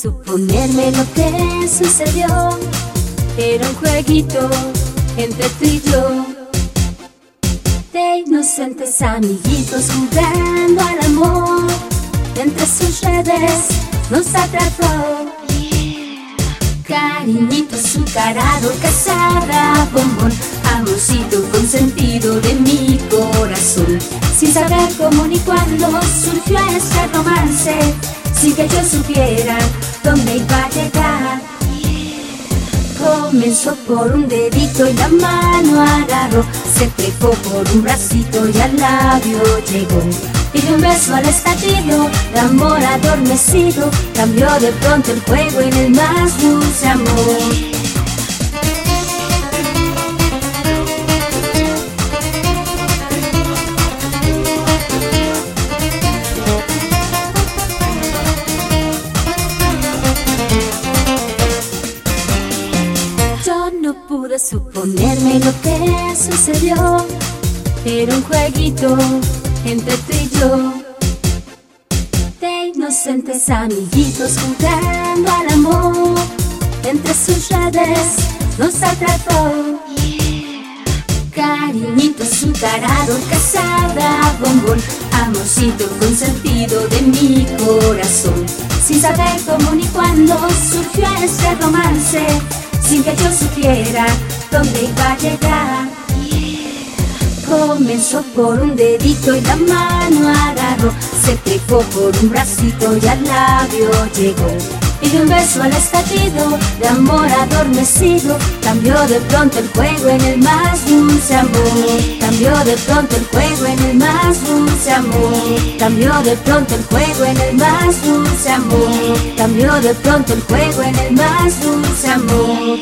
Suponerme lo que sucedió. Era un jueguito entre tú y yo. De inocentes amiguitos jugando al amor. Entre sus redes nos atrapó. Cariñito azucarado, casada, bombón, amorcito consentido de mi corazón. Sin saber cómo ni cuándo surgió este romance sin que yo supiera Comenzó por un dedito y la mano agarró, se trepó por un bracito y al labio llegó. De un beso al estallido, de amor adormecido, cambió de pronto el juego en el más dulce amor. Suponerme lo que sucedió. Era un jueguito entre tú y yo. De inocentes amiguitos jugando al amor. Entre sus redes nos atrapó. Cariñito azucarado, casada, bombón, amorcito consentido de mi corazón. Sin saber cómo ni cuándo surgió este romance sin que yo supiera dónde iba a llegar. Comenzó por un dedito y la mano agarró, se trepó por un bracito y al labio llegó. Y un beso al estallido de amor adormecido, cambió de pronto el juego en el más dulce amor. Cambió de pronto el juego en el más amor. Cambió de pronto el juego en el más dulce amor. Cambió de pronto el juego en el más dulce amor.